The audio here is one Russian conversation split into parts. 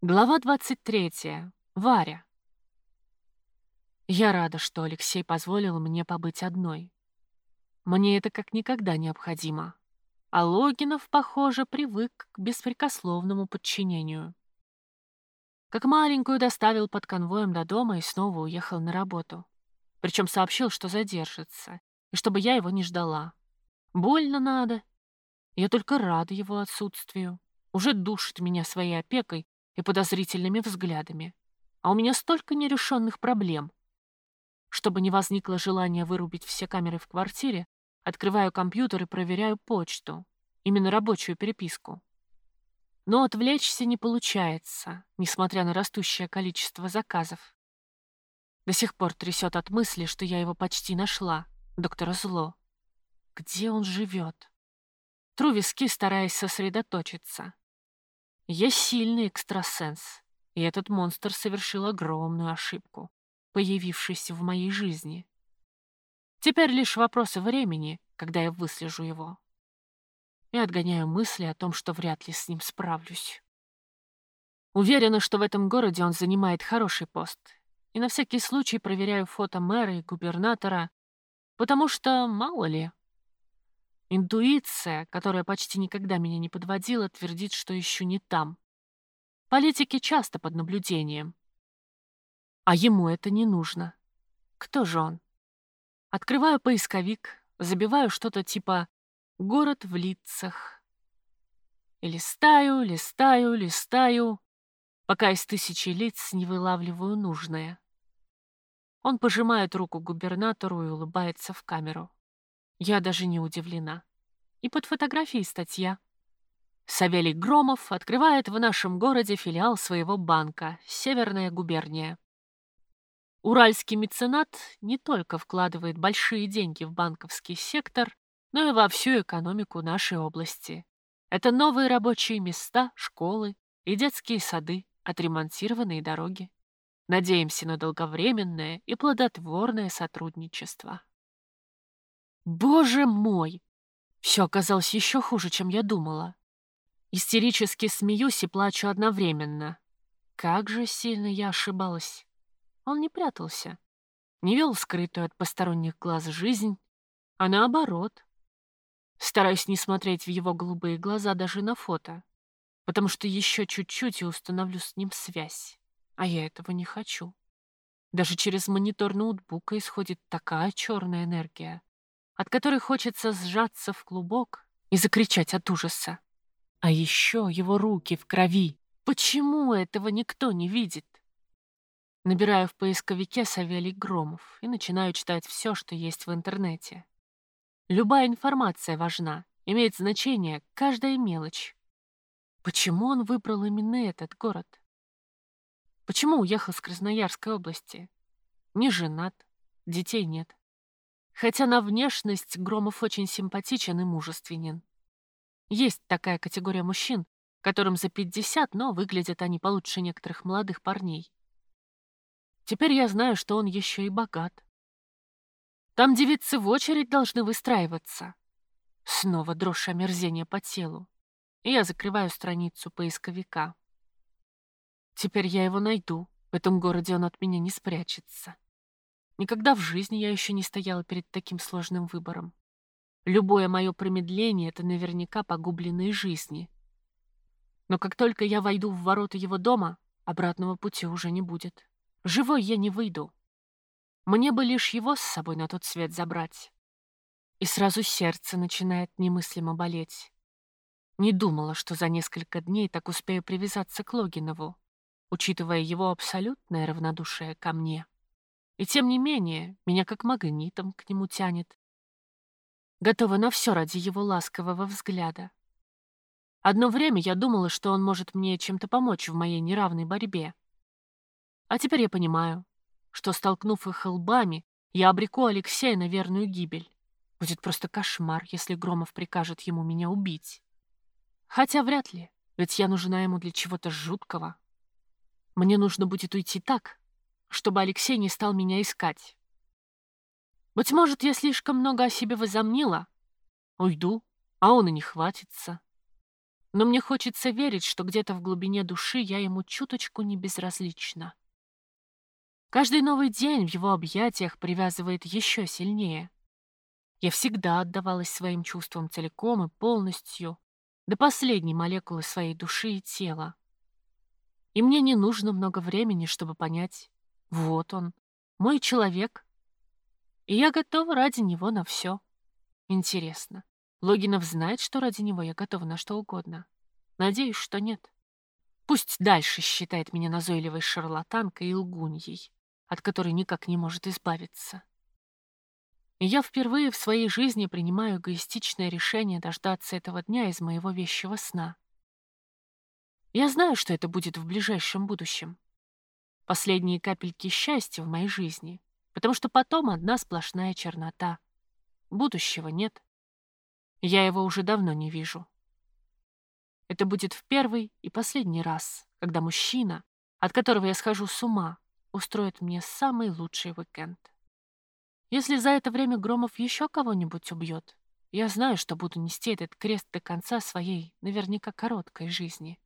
Глава 23. Варя. Я рада, что Алексей позволил мне побыть одной. Мне это как никогда необходимо. А Логинов, похоже, привык к беспрекословному подчинению. Как маленькую доставил под конвоем до дома и снова уехал на работу. Причем сообщил, что задержится, и чтобы я его не ждала. Больно надо. Я только рада его отсутствию. Уже душит меня своей опекой, и подозрительными взглядами. А у меня столько нерешенных проблем. Чтобы не возникло желания вырубить все камеры в квартире, открываю компьютер и проверяю почту, именно рабочую переписку. Но отвлечься не получается, несмотря на растущее количество заказов. До сих пор трясет от мысли, что я его почти нашла, доктора Зло. Где он живет? Тру виски, стараясь сосредоточиться. Я сильный экстрасенс, и этот монстр совершил огромную ошибку, появившись в моей жизни. Теперь лишь вопросы времени, когда я выслежу его. И отгоняю мысли о том, что вряд ли с ним справлюсь. Уверена, что в этом городе он занимает хороший пост, и на всякий случай проверяю фото мэра и губернатора, потому что, мало ли, Интуиция, которая почти никогда меня не подводила, твердит, что ищу не там. Политики часто под наблюдением. А ему это не нужно. Кто же он? Открываю поисковик, забиваю что-то типа «Город в лицах». И листаю, листаю, листаю, пока из тысячи лиц не вылавливаю нужное. Он пожимает руку губернатору и улыбается в камеру. Я даже не удивлена. И под фотографией статья. Савелий Громов открывает в нашем городе филиал своего банка «Северная губерния». Уральский меценат не только вкладывает большие деньги в банковский сектор, но и во всю экономику нашей области. Это новые рабочие места, школы и детские сады, отремонтированные дороги. Надеемся на долговременное и плодотворное сотрудничество. Боже мой! Все оказалось еще хуже, чем я думала. Истерически смеюсь и плачу одновременно. Как же сильно я ошибалась. Он не прятался. Не вел скрытую от посторонних глаз жизнь, а наоборот. Стараюсь не смотреть в его голубые глаза даже на фото, потому что еще чуть-чуть и установлю с ним связь. А я этого не хочу. Даже через монитор ноутбука исходит такая черная энергия, от которой хочется сжаться в клубок и закричать от ужаса. А еще его руки в крови. Почему этого никто не видит? Набираю в поисковике Савелий Громов и начинаю читать все, что есть в интернете. Любая информация важна, имеет значение каждая мелочь. Почему он выбрал именно этот город? Почему уехал с Красноярской области? Не женат, детей нет. Хотя на внешность Громов очень симпатичен и мужественен. Есть такая категория мужчин, которым за 50, но выглядят они получше некоторых молодых парней. Теперь я знаю, что он еще и богат. Там девицы в очередь должны выстраиваться. Снова дрожь омерзения по телу. И я закрываю страницу поисковика. Теперь я его найду. В этом городе он от меня не спрячется. Никогда в жизни я еще не стояла перед таким сложным выбором. Любое мое промедление — это наверняка погубленные жизни. Но как только я войду в ворота его дома, обратного пути уже не будет. Живой я не выйду. Мне бы лишь его с собой на тот свет забрать. И сразу сердце начинает немыслимо болеть. Не думала, что за несколько дней так успею привязаться к Логинову, учитывая его абсолютное равнодушие ко мне. И тем не менее, меня как магнитом к нему тянет. Готова на все ради его ласкового взгляда. Одно время я думала, что он может мне чем-то помочь в моей неравной борьбе. А теперь я понимаю, что, столкнув их лбами, я обреку Алексея на верную гибель. Будет просто кошмар, если Громов прикажет ему меня убить. Хотя вряд ли, ведь я нужна ему для чего-то жуткого. Мне нужно будет уйти так, чтобы Алексей не стал меня искать. Быть может, я слишком много о себе возомнила. Уйду, а он и не хватится. Но мне хочется верить, что где-то в глубине души я ему чуточку не безразлична. Каждый новый день в его объятиях привязывает еще сильнее. Я всегда отдавалась своим чувствам целиком и полностью, до последней молекулы своей души и тела. И мне не нужно много времени, чтобы понять, вот он, мой человек, и я готова ради него на все. Интересно, Логинов знает, что ради него я готова на что угодно? Надеюсь, что нет. Пусть дальше считает меня назойливой шарлатанкой и лгуньей, от которой никак не может избавиться. Я впервые в своей жизни принимаю эгоистичное решение дождаться этого дня из моего вещего сна. Я знаю, что это будет в ближайшем будущем. Последние капельки счастья в моей жизни, потому что потом одна сплошная чернота. Будущего нет. Я его уже давно не вижу. Это будет в первый и последний раз, когда мужчина, от которого я схожу с ума, устроит мне самый лучший уикенд. Если за это время Громов еще кого-нибудь убьет, я знаю, что буду нести этот крест до конца своей, наверняка короткой жизни.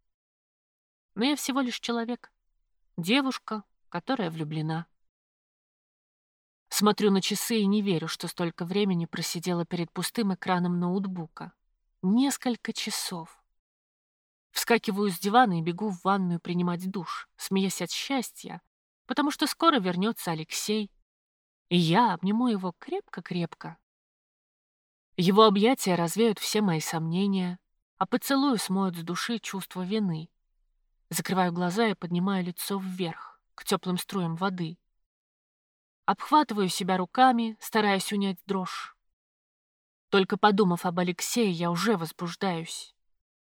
Но я всего лишь человек, девушка, которая влюблена. Смотрю на часы и не верю, что столько времени просидела перед пустым экраном ноутбука. Несколько часов. Вскакиваю с дивана и бегу в ванную принимать душ, смеясь от счастья, потому что скоро вернется Алексей, и я обниму его крепко-крепко. Его объятия развеют все мои сомнения, а поцелую смоют с души чувство вины. Закрываю глаза и поднимаю лицо вверх, к теплым струям воды. Обхватываю себя руками, стараясь унять дрожь. Только подумав об Алексее, я уже возбуждаюсь.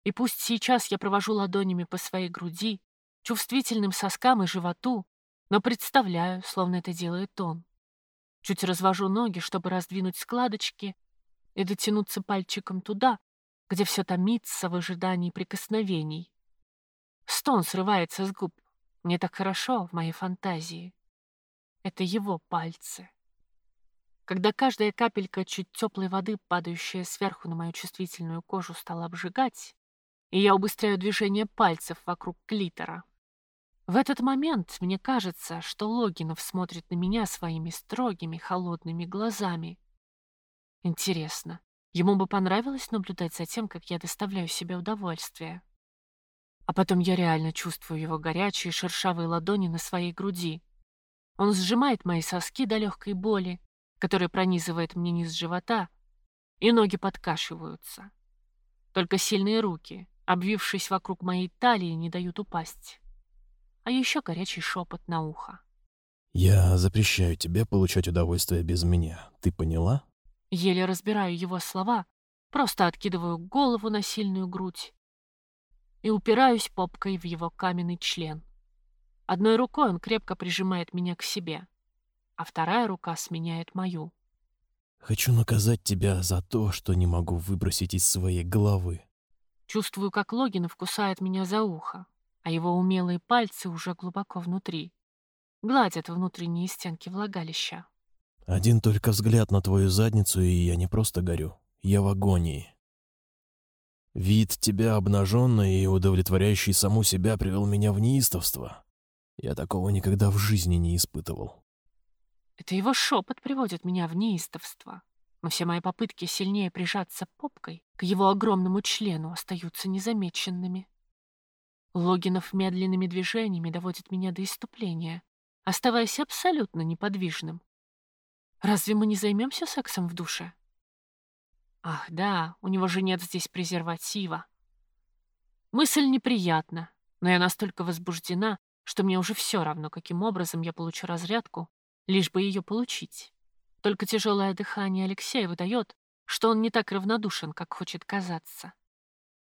И пусть сейчас я провожу ладонями по своей груди, чувствительным соскам и животу, но представляю, словно это делает он. Чуть развожу ноги, чтобы раздвинуть складочки и дотянуться пальчиком туда, где все томится в ожидании прикосновений. Стон срывается с губ. Мне так хорошо в моей фантазии. Это его пальцы. Когда каждая капелька чуть теплой воды, падающая сверху на мою чувствительную кожу, стала обжигать, и я убыстряю движение пальцев вокруг клитора, в этот момент мне кажется, что Логинов смотрит на меня своими строгими, холодными глазами. Интересно, ему бы понравилось наблюдать за тем, как я доставляю себе удовольствие. А потом я реально чувствую его горячие шершавые ладони на своей груди. Он сжимает мои соски до легкой боли, которая пронизывает мне низ живота, и ноги подкашиваются. Только сильные руки, обвившись вокруг моей талии, не дают упасть а еще горячий шепот на ухо. «Я запрещаю тебе получать удовольствие без меня. Ты поняла?» Еле разбираю его слова, просто откидываю голову на сильную грудь и упираюсь попкой в его каменный член. Одной рукой он крепко прижимает меня к себе, а вторая рука сменяет мою. «Хочу наказать тебя за то, что не могу выбросить из своей головы». Чувствую, как Логинов кусает меня за ухо, а его умелые пальцы уже глубоко внутри. Гладят внутренние стенки влагалища. Один только взгляд на твою задницу, и я не просто горю. Я в агонии. Вид тебя обнаженной и удовлетворяющий саму себя привел меня в неистовство. Я такого никогда в жизни не испытывал. Это его шепот приводит меня в неистовство. Но все мои попытки сильнее прижаться попкой к его огромному члену остаются незамеченными. Логинов медленными движениями доводит меня до иступления, оставаясь абсолютно неподвижным. Разве мы не займемся сексом в душе? Ах, да, у него же нет здесь презерватива. Мысль неприятна, но я настолько возбуждена, что мне уже все равно, каким образом я получу разрядку, лишь бы ее получить. Только тяжелое дыхание Алексея выдает, что он не так равнодушен, как хочет казаться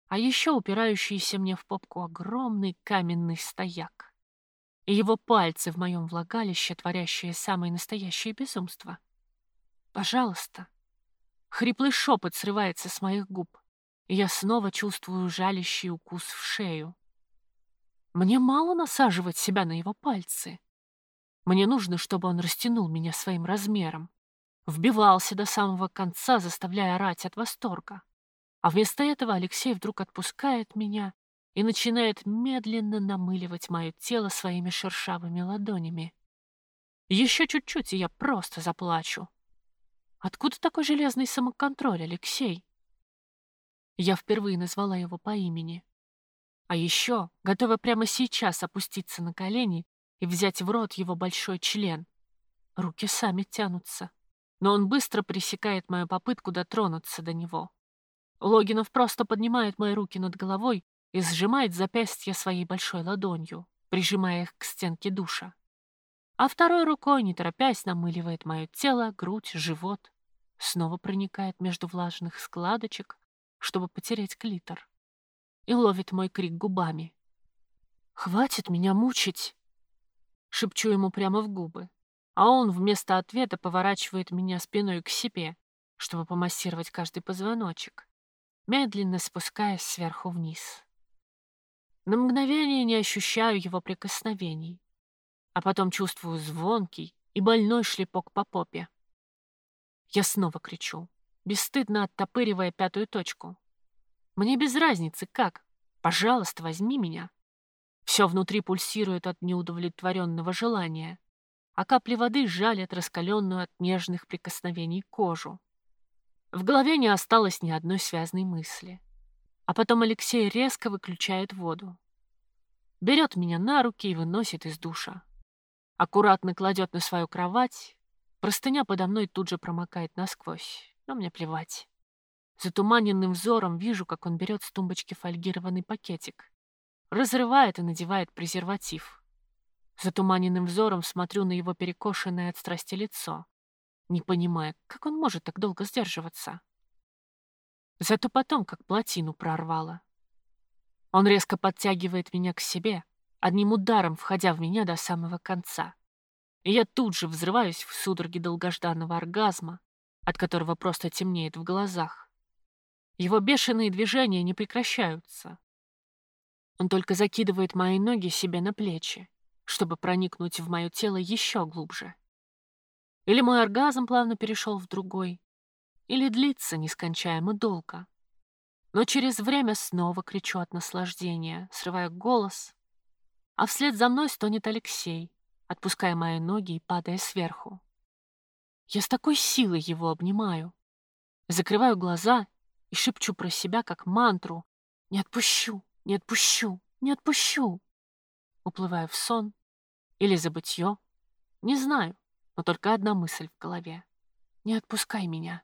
а еще упирающийся мне в попку огромный каменный стояк. И его пальцы в моем влагалище, творящие самое настоящее безумство. «Пожалуйста». Хриплый шепот срывается с моих губ, я снова чувствую жалящий укус в шею. Мне мало насаживать себя на его пальцы. Мне нужно, чтобы он растянул меня своим размером, вбивался до самого конца, заставляя орать от восторга. А вместо этого Алексей вдруг отпускает меня и начинает медленно намыливать мое тело своими шершавыми ладонями. Еще чуть-чуть, и я просто заплачу. Откуда такой железный самоконтроль, Алексей? Я впервые назвала его по имени. А еще готова прямо сейчас опуститься на колени и взять в рот его большой член. Руки сами тянутся. Но он быстро пресекает мою попытку дотронуться до него. Логинов просто поднимает мои руки над головой и сжимает запястье своей большой ладонью, прижимая их к стенке душа. А второй рукой, не торопясь, намыливает мое тело, грудь, живот. Снова проникает между влажных складочек, чтобы потерять клитор. И ловит мой крик губами. «Хватит меня мучить!» Шепчу ему прямо в губы, а он вместо ответа поворачивает меня спиной к себе, чтобы помассировать каждый позвоночек, медленно спускаясь сверху вниз. На мгновение не ощущаю его прикосновений, а потом чувствую звонкий и больной шлепок по попе. Я снова кричу, бесстыдно оттопыривая пятую точку. Мне без разницы, как. Пожалуйста, возьми меня. Все внутри пульсирует от неудовлетворенного желания, а капли воды жалят раскаленную от нежных прикосновений кожу. В голове не осталось ни одной связной мысли. А потом Алексей резко выключает воду. Берет меня на руки и выносит из душа. Аккуратно кладет на свою кровать. Простыня подо мной тут же промокает насквозь, но мне плевать. Затуманенным взором вижу, как он берет с тумбочки фольгированный пакетик. Разрывает и надевает презерватив. Затуманенным взором смотрю на его перекошенное от страсти лицо, не понимая, как он может так долго сдерживаться. Зато потом, как плотину прорвало. Он резко подтягивает меня к себе, одним ударом входя в меня до самого конца. И я тут же взрываюсь в судороге долгожданного оргазма, от которого просто темнеет в глазах. Его бешеные движения не прекращаются. Он только закидывает мои ноги себе на плечи, чтобы проникнуть в мое тело еще глубже. Или мой оргазм плавно перешел в другой, или длится нескончаемо долго. Но через время снова кричу от наслаждения, срывая голос, а вслед за мной стонет Алексей, отпуская мои ноги и падая сверху. Я с такой силой его обнимаю, закрываю глаза и шепчу про себя как мантру «Не отпущу, не отпущу, не отпущу!» Уплываю в сон или забытье, не знаю, но только одна мысль в голове. «Не отпускай меня!»